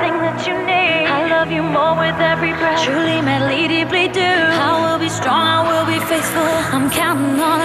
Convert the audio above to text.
everything that you need. I love you more with every breath. Truly, madly, deeply do. I will be strong, I will be faithful. I'm counting on